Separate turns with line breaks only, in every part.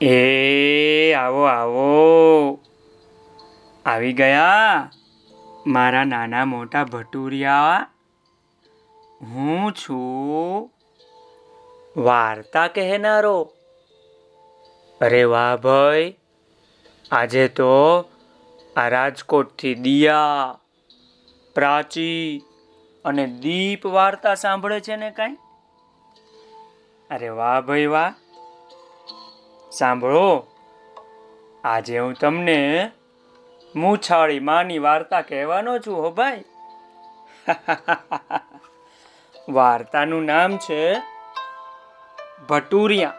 એ, આવો આવો. આવી ગયા? મારા નાના મોટા ભટુરિયા. હું છું વાર્તા કહેનારો. અરે વાહ ભાઈ, આજે તો આ રાજકોટથી દિયા, પ્રાચી અને દીપ વાર્તા સાંભળે છે ને કાંઈ? અરે વાહ ભાઈ, વાહ. સાંભળો, આજે હું તમને મૂછાળી માની વાર્તા કહેવાનો છું હો ભાઈ. વાર્તાનું નામ છે ભટુરિયા.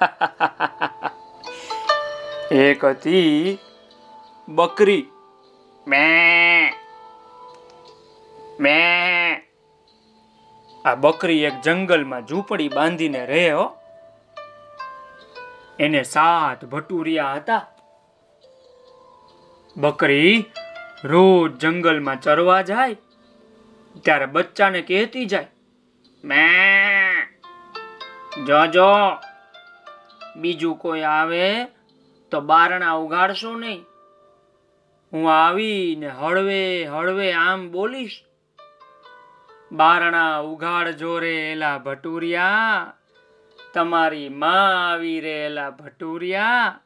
એક હતી બકરી. મે મે. આ બકરી એક જંગલમાં ઝૂંપડી બાંધીને રહે હો. એને સાત ભટુરિયા હતા. બકરી રોજ જંગલમાં ચરવા જાય, ત્યારે બચ્ચાને કહેતી જાય, મે બીજું કોઈ આવે તો બારણા ઉગાડશો નહીં. હું આવીને હળવે હળવે આમ બોલીશ, બારણા ઉઘાડ જોરે એલા ભટુરિયા તમારી માં આવી રહેલા ભટુરિયા,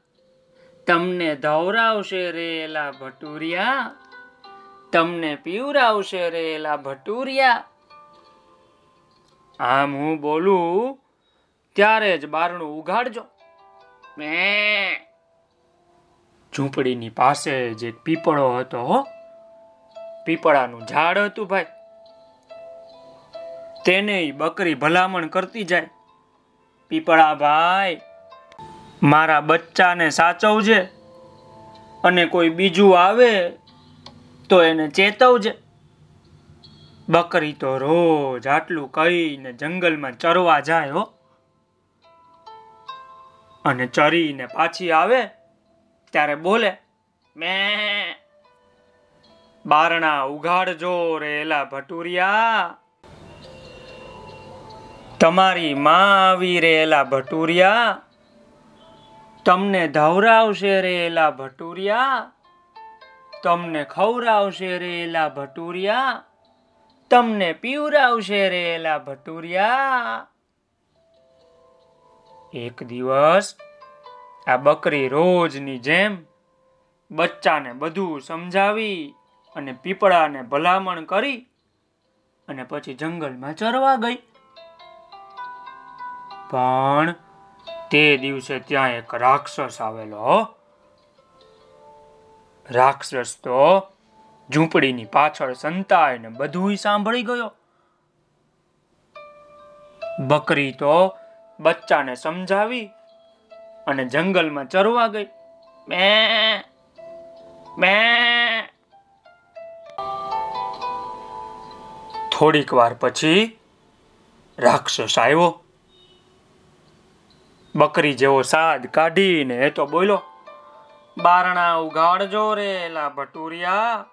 તમને ધવરાવશે રહેલા ભટુરિયા, તમને પીવરાવશે રહેલા ભટુરિયા. આમ હું બોલું, ત્યારે જ બારણું ઉઘાડજો. મેં ઝૂંપડીની પાસે જ એક પીપળો હતો, પીપળાનું ઝાડ હતું ભાઈ, તેને બકરી ભલામણ કરતી જાય. પીપળા ભાઈ, મારા બચ્ચાને સાચવજે અને કોઈ બીજું આવે તો એને ચેતવજે. બકરી તો રોજ આટલું કહીને જંગલમાં ચરવા જાય હો. અને ચરીને પાછી આવે ત્યારે બોલે, મેં બારણા ઉઘાડજો રેલા ભટુરિયા. તમારી માં આવી રહેલા ભટુરિયા તમને ધવરાવશે રેલા ભટુરિયા, તમને ખવરાવશે રેલા ભટુરિયા, તમને પીવરાવશે રેલા ભટુરિયા. એક દિવસ આ બકરી રોજની જેમ બચ્ચાને બધું સમજાવી અને પીપળાને ભલામણ કરી અને પછી જંગલમાં ચરવા ગઈ. પણ તે દિવસે ત્યાં એક રાક્ષસ આવેલો. રાક્ષસ તો ઝૂંપડીની પાછળ સંતાઈને બધુંય સાંભળી ગયો. બકરી તો બચ્ચાને સમજાવી અને જંગલમાં ચરવા ગઈ. બે બે. થોડીક વાર પછી રાક્ષસ આવ્યો. બકરી જેવો સાદ કાઢીને એ તો બોલો બારણા ઉગાડજો રે એલા ભટુરિયા.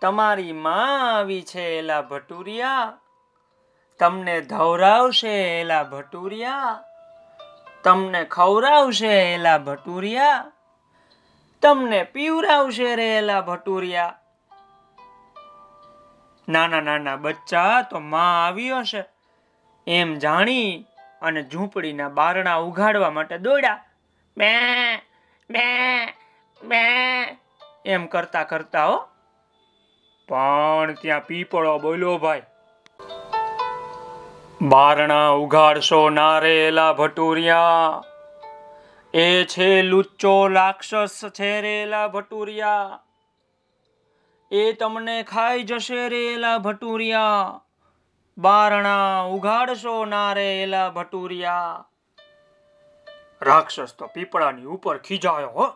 તમારી માં આવી છે એલા ભટુરિયા. તમને ધવરાવશે એલા ભટુરિયા. તમને ખવરાવશે એલા ભટુરિયા. તમને પીવરાવશે રે એલા ભટુરિયા. નાના નાના બચ્ચા, તો માં આવી હશે. એમ જાણી અને ઝૂંપડીના બારણા ઉઘાડવા માટે દોડ્યા. બે બે બે એમ કરતા કરતા હો. પણ ત્યાં પીપળો બોલ્યો ભાઈ. બારણા ઉઘાડશો ના રેલા ભટુરિયા. એ છે લુચ્ચો રાક્ષસ છે રેલા ભટુરિયા. એ તમને ખાઈ જશે રેલા ભટુરિયા. બારણા ઉઘાડશો ના રેલા ભટુરિયા. રાક્ષસ તો પીપળાની ઉપર ખીજાયો, હો.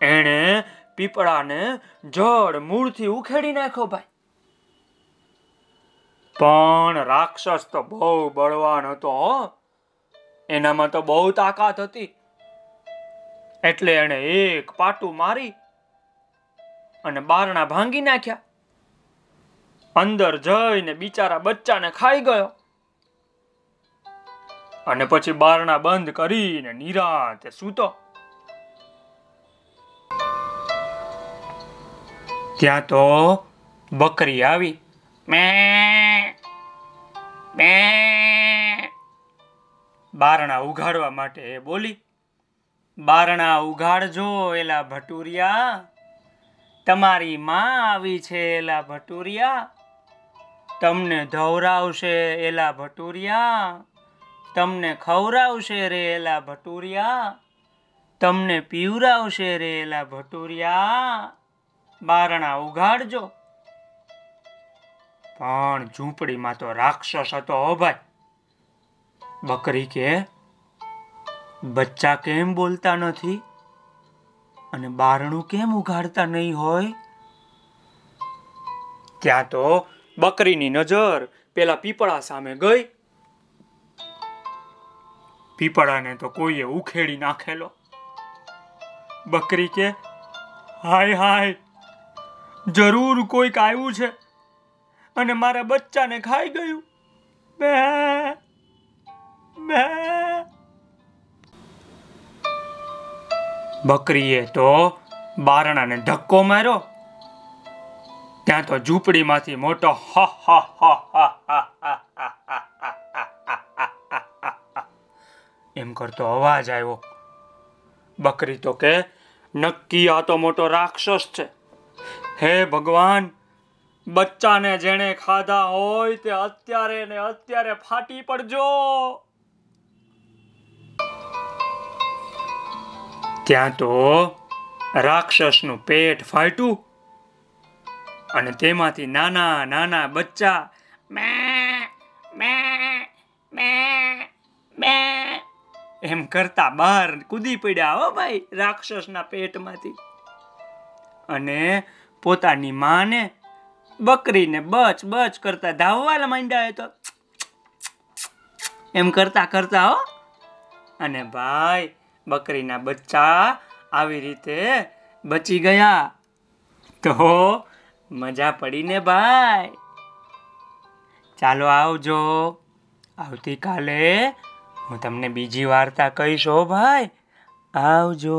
એણે પીપળાને જડ મૂળથી ઉખેડી નાખ્યો ભાઈ. પણ રાક્ષસ તો બહુ બળવાન હતો એનામાં તો બહુ તાકાત હતી. એટલે એણે એક પાટું મારી અને બારણા ભાંગી નાખ્યા. અંદર જઈને બિચારા બચ્ચાને ખાઈ ગયો. અને પછી બારણા બંધ કરીને નિરાંતે સૂતો. ત્યાં તો બકરી આવી. બારણા ઉઘાડવા માટે બોલી, બારણા ઉઘાડજો એલા ભટુરિયા. તમારી માં આવી છે એલા ભટુરિયા. તમને ધવરાવશે એલા ભટુરિયા, તમને ખવરાવશે રે એલા ભટુરિયા, તમને પીવરાવશે રે એલા ભટુરિયા. બારણા ઉઘાડજો. પણ ઝૂંપડીમાં તો રાક્ષસ હતો હો ભાઈ. બકરી કે, બચ્ચા કેમ બોલતા નથી? અને બારણું કેમ ઉઘાડતા નહીં હોય? ત્યાં તો બકરીની નજર પેલા પીપળા સામે ગઈ. પીપળાને તો કોઈએ ઉખેડી નાખેલો. બકરી કે, હાય હાય, જરૂર કોઈક આવ્યું છે અને મારા બચ્ચાને ખાઈ ગયું. બે બે. બકરીએ તો બારણાને ધક્કો માર્યો. ત્યાં તો ઝૂંપડીમાંથી મોટો હ હ એમ કરતો અવાજ આવ્યો બકરી તો કે નક્કી આ તો મોટો રાક્ષસ છે હે ભગવાન બચ્ચાને જેણે ખાધા હોય તે અત્યારે ને અત્યારે ફાટી પડજો ત્યાં તો રાક્ષસનું પેટ ફાટ્યું અને તેમાંથી નાના નાના બચ્ચા એમ કરતા બહાર કૂદી પડ્યા હો ભાઈ રાક્ષસના પેટમાંથી. અને પોતાની માને બકરીને બચ બચ કરતા ધાવવા માંડ્યા તો. એમ કરતા કરતા હો. અને ભાઈ બકરીના બચ્ચા આવી રીતે બચી ગયા. તો મજા પડીને ભાઈ. ચાલો આવજો. આવતીકાલે હું તમને બીજી વાર્તા કહીશ હો ભાઈ. આવજો.